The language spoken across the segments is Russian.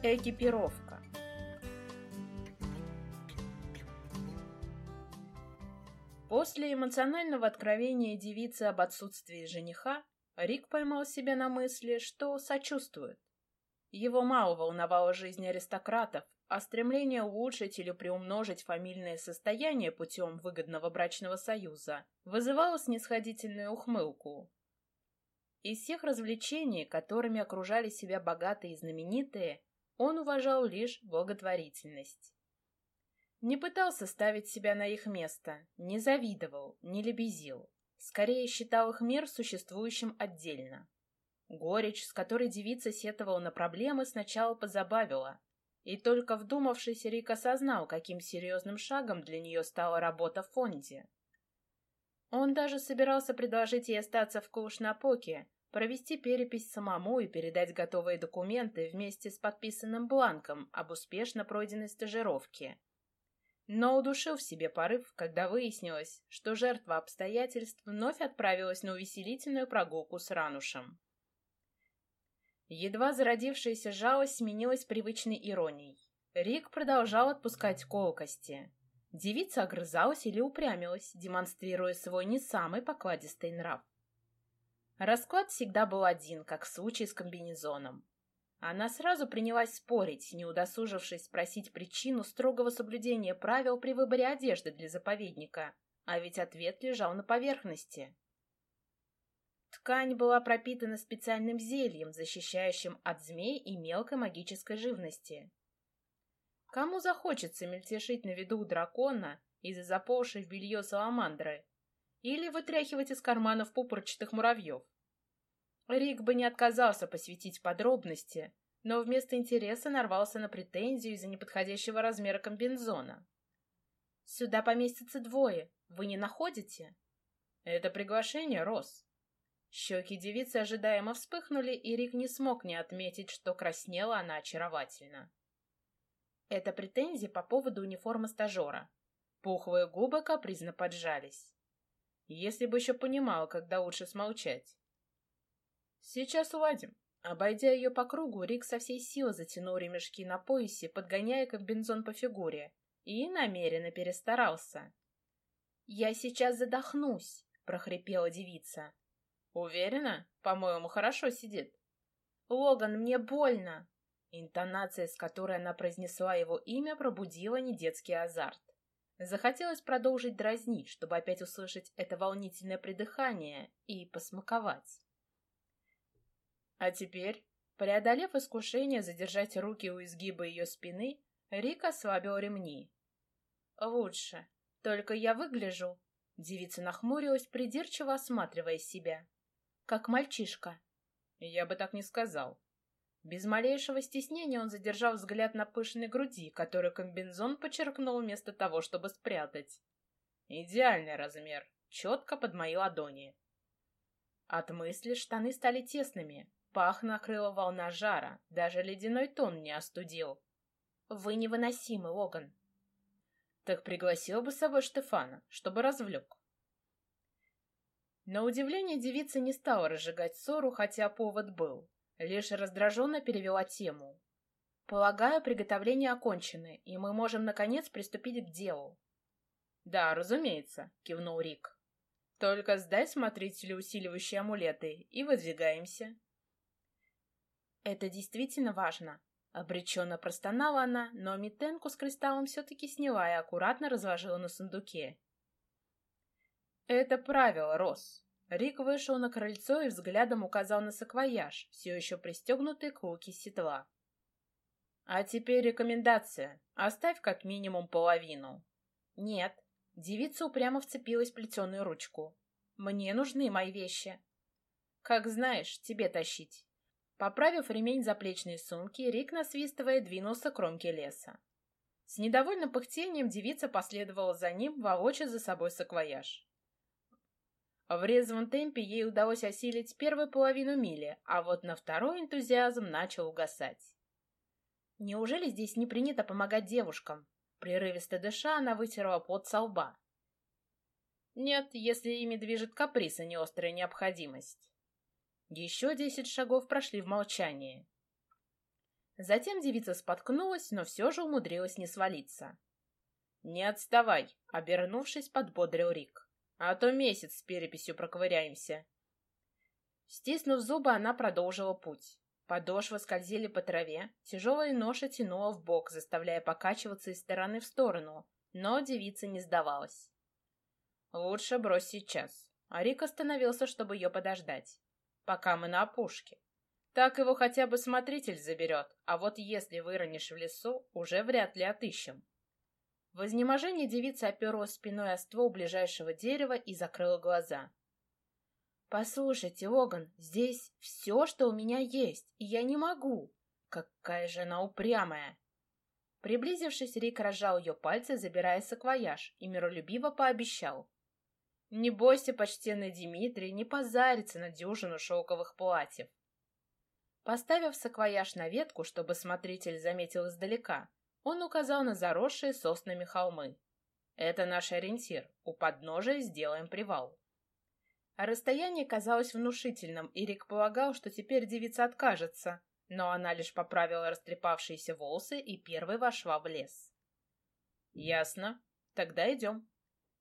Экипировка. После эмоционального откровения девицы об отсутствии жениха, Рик поймал себя на мысли, что сочувствует. Его мало волновала жизнь аристократов, а стремление улучшить или приумножить фамильное состояние путем выгодного брачного союза вызывало снисходительную ухмылку. Из всех развлечений, которыми окружали себя богатые и знаменитые, он уважал лишь благотворительность. Не пытался ставить себя на их место, не завидовал, не лебезил. Скорее считал их мир существующим отдельно. Горечь, с которой девица сетовала на проблемы, сначала позабавила. И только вдумавшись, Рик осознал, каким серьезным шагом для нее стала работа в фонде. Он даже собирался предложить ей остаться в Кушнапоке, провести перепись самому и передать готовые документы вместе с подписанным бланком об успешно пройденной стажировке. Но удушил в себе порыв, когда выяснилось, что жертва обстоятельств вновь отправилась на увеселительную прогулку с Ранушем. Едва зародившаяся жалость сменилась привычной иронией. Рик продолжал отпускать колкости. Девица огрызалась или упрямилась, демонстрируя свой не самый покладистый нрав. Расклад всегда был один, как в случае с комбинезоном. Она сразу принялась спорить, не удосужившись спросить причину строгого соблюдения правил при выборе одежды для заповедника, а ведь ответ лежал на поверхности. Ткань была пропитана специальным зельем, защищающим от змей и мелкой магической живности. Кому захочется мельтешить на виду у дракона из-за заползшей в белье саламандры или вытряхивать из карманов пупорчатых муравьев. Рик бы не отказался посвятить подробности, но вместо интереса нарвался на претензию из-за неподходящего размера комбинзона. «Сюда поместится двое. Вы не находите?» «Это приглашение, Рос». Щеки девицы ожидаемо вспыхнули, и Рик не смог не отметить, что краснела она очаровательно. Это претензии по поводу униформы стажера. Пухлые губы капризно поджались. Если бы еще понимала, когда лучше смолчать. Сейчас уладим. Обойдя ее по кругу, Рик со всей силы затянул ремешки на поясе, подгоняя комбинзон по фигуре, и намеренно перестарался. «Я сейчас задохнусь!» — прохрипела девица. «Уверена? По-моему, хорошо сидит». «Логан, мне больно!» Интонация, с которой она произнесла его имя, пробудила недетский азарт. Захотелось продолжить дразнить, чтобы опять услышать это волнительное придыхание и посмаковать. А теперь, преодолев искушение задержать руки у изгиба ее спины, Рик ослабил ремни. «Лучше. Только я выгляжу...» Девица нахмурилась, придирчиво осматривая себя. «Как мальчишка». «Я бы так не сказал», без малейшего стеснения он задержал взгляд на пышной груди, которую комбинзон подчеркнул вместо того, чтобы спрятать. Идеальный размер, четко под мои ладони. От мысли штаны стали тесными, пах накрыла волна жара, даже ледяной тон не остудил. «Вы невыносимы, Логан!» «Так пригласил бы с собой Штефана, чтобы развлек». На удивление девица не стала разжигать ссору, хотя повод был. Лишь раздраженно перевела тему. «Полагаю, приготовления окончены, и мы можем, наконец, приступить к делу». «Да, разумеется», — кивнул Рик. «Только сдай смотрителю усиливающие амулеты, и выдвигаемся». «Это действительно важно», — обреченно простонала она, но митенку с кристаллом все-таки сняла и аккуратно разложила на сундуке. «Это правило, Рос», Рик вышел на крыльцо и взглядом указал на саквояж, все еще пристегнутый к луке седла. «А теперь рекомендация. Оставь как минимум половину». «Нет». Девица упрямо вцепилась в плетеную ручку. «Мне нужны мои вещи». «Как знаешь, тебе тащить». Поправив ремень заплечной сумки, Рик, насвистывая, двинулся к кромке леса. С недовольным пыхтением девица последовала за ним, волоча за собой саквояж. В резвом темпе ей удалось осилить первую половину мили, а вот на второй энтузиазм начал угасать. Неужели здесь не принято помогать девушкам? Прерывисто дыша, она вытерла пот со лба. Нет, если ими движет каприз, а не острая необходимость. Еще десять шагов прошли в молчании. Затем девица споткнулась, но все же умудрилась не свалиться. «Не отставай!» — обернувшись, подбодрил Рик. «А то месяц с переписью проковыряемся». Стиснув зубы, она продолжила путь. Подошвы скользили по траве, тяжелая ноша тянула в бок, заставляя покачиваться из стороны в сторону, но девица не сдавалась. «Лучше брось сейчас». А Рик остановился, чтобы ее подождать. «Пока мы на опушке. Так его хотя бы смотритель заберет, а вот если выронишь в лесу, уже вряд ли отыщем». В изнеможении девица оперлась спиной о ствол ближайшего дерева и закрыла глаза. «Послушайте, Оган, здесь все, что у меня есть, и я не могу. Какая же она упрямая!» Приблизившись, Рик разжал ее пальцы, забирая саквояж, и миролюбиво пообещал. «Не бойся, почтенный Дмитрий, не позарится на дюжину шелковых платьев». Поставив саквояж на ветку, чтобы смотритель заметил издалека, он указал на заросшие соснами холмы. «Это наш ориентир. У подножия сделаем привал». А расстояние казалось внушительным, и Рик полагал, что теперь девица откажется, но она лишь поправила растрепавшиеся волосы и первой вошла в лес. «Ясно. Тогда идем».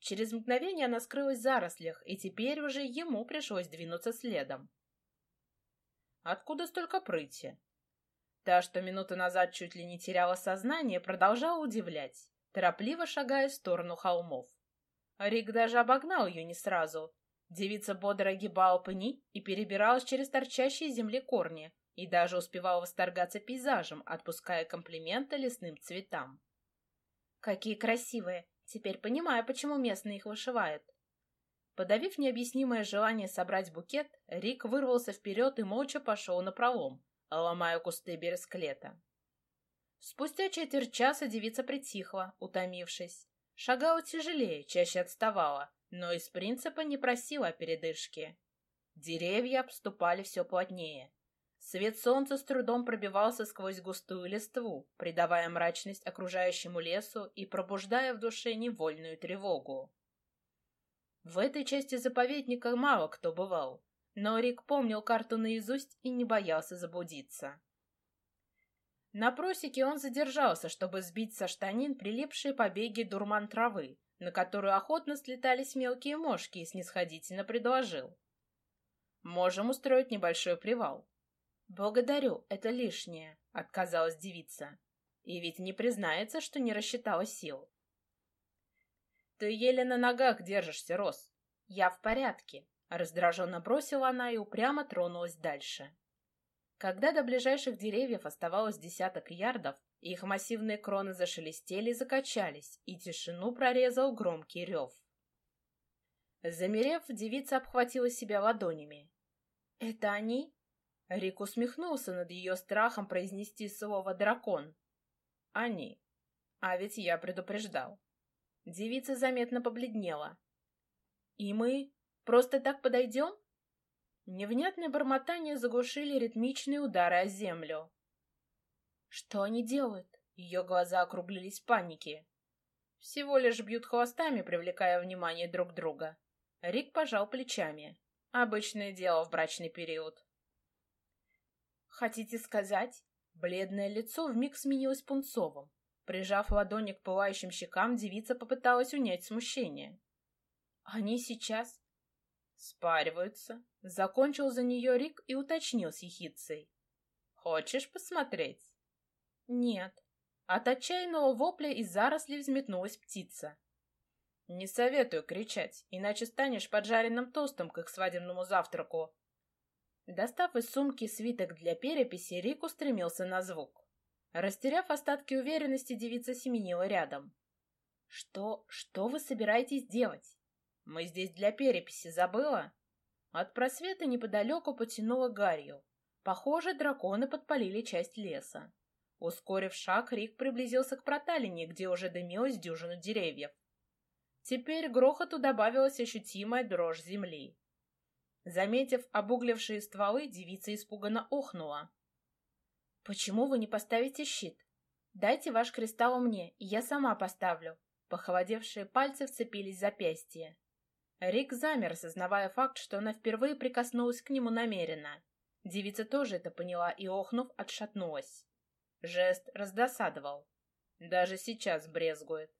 Через мгновение она скрылась в зарослях, и теперь уже ему пришлось двинуться следом. «Откуда столько прыти?» Та, что минуту назад чуть ли не теряла сознание, продолжала удивлять, торопливо шагая в сторону холмов. Рик даже обогнал ее не сразу. Девица бодро огибала пни и перебиралась через торчащие земли корни, и даже успевала восторгаться пейзажем, отпуская комплименты лесным цветам. «Какие красивые! Теперь понимаю, почему местные их вышивают». Подавив необъяснимое желание собрать букет, Рик вырвался вперед и молча пошел на пролом, ломая кусты бересклета. Спустя четверть часа девица притихла, утомившись. Шагала тяжелее, чаще отставала, но из принципа не просила о передышке. Деревья обступали все плотнее. Свет солнца с трудом пробивался сквозь густую листву, придавая мрачность окружающему лесу и пробуждая в душе невольную тревогу. В этой части заповедника мало кто бывал, но Рик помнил карту наизусть и не боялся заблудиться. На просеке он задержался, чтобы сбить со штанин прилипшие побеги дурман травы, на которую охотно слетались мелкие мошки и снисходительно предложил. «Можем устроить небольшой привал». «Благодарю, это лишнее», — отказалась девица. И ведь не признается, что не рассчитала сил. «Ты еле на ногах держишься, Рос». «Я в порядке», Раздраженно бросила она и упрямо тронулась дальше. Когда до ближайших деревьев оставалось десяток ярдов, их массивные кроны зашелестели и закачались, и тишину прорезал громкий рев. Замерев, девица обхватила себя ладонями. «Это они?» Рик усмехнулся над ее страхом произнести слово «дракон». «Они. А ведь я предупреждал». Девица заметно побледнела. «И мы Просто так подойдем?» Невнятное бормотание заглушили ритмичные удары о землю. «Что они делают?» Ее глаза округлились в панике. «Всего лишь бьют хвостами, привлекая внимание друг друга». Рик пожал плечами. «Обычное дело в брачный период». «Хотите сказать?» Бледное лицо вмиг сменилось пунцовым. Прижав ладони к пылающим щекам, девица попыталась унять смущение. «Они сейчас Спариваются. Закончил за нее Рик и уточнил с ехицей. Хочешь посмотреть? Нет. От отчаянного вопля из зарослей взметнулась птица. Не советую кричать, иначе станешь поджаренным тостом к их свадебному завтраку. Достав из сумки свиток для переписи, Рик устремился на звук. Растеряв остатки уверенности, девица семенила рядом. «Что... что вы собираетесь делать?» Мы здесь для переписи, забыла?» От просвета неподалеку потянуло гарью. Похоже, драконы подпалили часть леса. Ускорив шаг, Рик приблизился к проталине, где уже дымилась дюжина деревьев. Теперь грохоту добавилась ощутимая дрожь земли. Заметив обуглившие стволы, девица испуганно охнула. «Почему вы не поставите щит? Дайте ваш кристалл мне, и я сама поставлю». Похолодевшие пальцы вцепились в запястье. Рик замер, осознавая факт, что она впервые прикоснулась к нему намеренно. Девица тоже это поняла и, охнув, отшатнулась. Жест раздосадовал. Даже сейчас брезгует.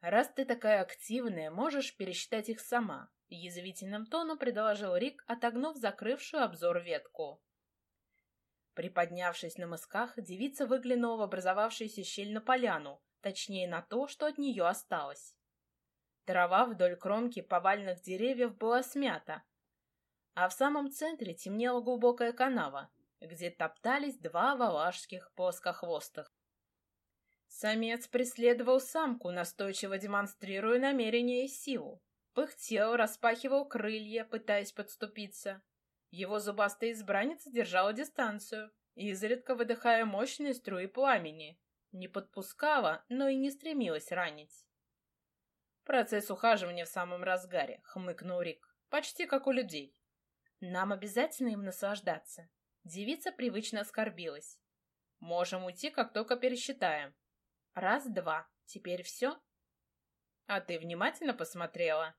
«Раз ты такая активная, можешь пересчитать их сама», — язвительным тоном предложил Рик, отогнув закрывшую обзор ветку. Приподнявшись на мысках, девица выглянула в образовавшуюся щель на поляну, точнее на то, что от нее осталось. Трава вдоль кромки повальных деревьев была смята, а в самом центре темнела глубокая канава, где топтались два валашских плоскохвостых. Самец преследовал самку, настойчиво демонстрируя намерение и силу. Пыхтел, распахивал крылья, пытаясь подступиться. Его зубастая избранница держала дистанцию, изредка выдыхая мощные струи пламени. Не подпускала, но и не стремилась ранить. «Процесс ухаживания в самом разгаре», — хмыкнул Рик. «Почти как у людей. Нам обязательно им наслаждаться». Девица привычно оскорбилась. «Можем уйти, как только пересчитаем». «Раз-два. Теперь все?» «А ты внимательно посмотрела?»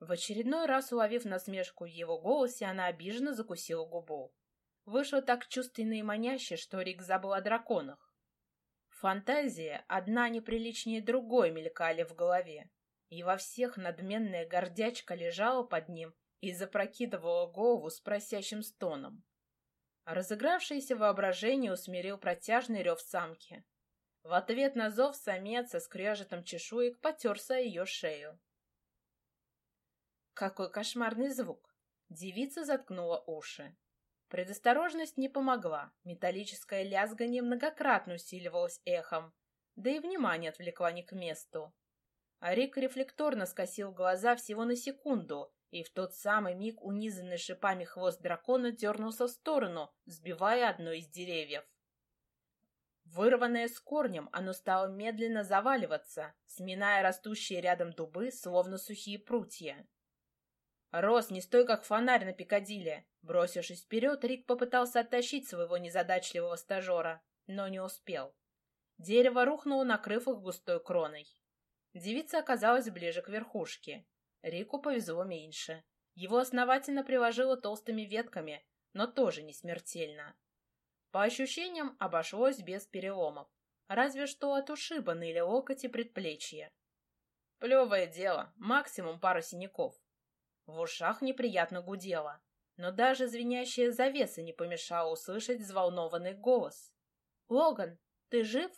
В очередной раз, уловив насмешку в его голосе, она обиженно закусила губу. Вышло так чувственно и маняще, что Рик забыл о драконах. Фантазия, одна неприличнее другой, мелькали в голове, и во всех надменная гордячка лежала под ним и запрокидывала голову с просящим стоном. Разыгравшееся воображение усмирил протяжный рев самки. В ответ на зов самец со скрежетом чешуек потерся ее шею. Какой кошмарный звук! Девица заткнула уши. Предосторожность не помогла, металлическое лязганье многократно усиливалось эхом, да и внимание отвлекла не к месту. А Рик рефлекторно скосил глаза всего на секунду, и в тот самый миг унизанный шипами хвост дракона дернулся в сторону, сбивая одно из деревьев. Вырванное с корнем, оно стало медленно заваливаться, сминая растущие рядом дубы, словно сухие прутья. Рос, не стой как фонарь на Пикадилли. Бросившись вперед, Рик попытался оттащить своего незадачливого стажера, но не успел. Дерево рухнуло, накрыв их густой кроной. Девица оказалась ближе к верхушке. Рику повезло меньше. Его основательно приложило толстыми ветками, но тоже не смертельно. По ощущениям, обошлось без переломов. Разве что от ушиба ныли локоть и предплечья. Плевое дело, максимум пара синяков. В ушах неприятно гудело, но даже звенящая завеса не помешала услышать взволнованный голос. «Логан, ты жив?»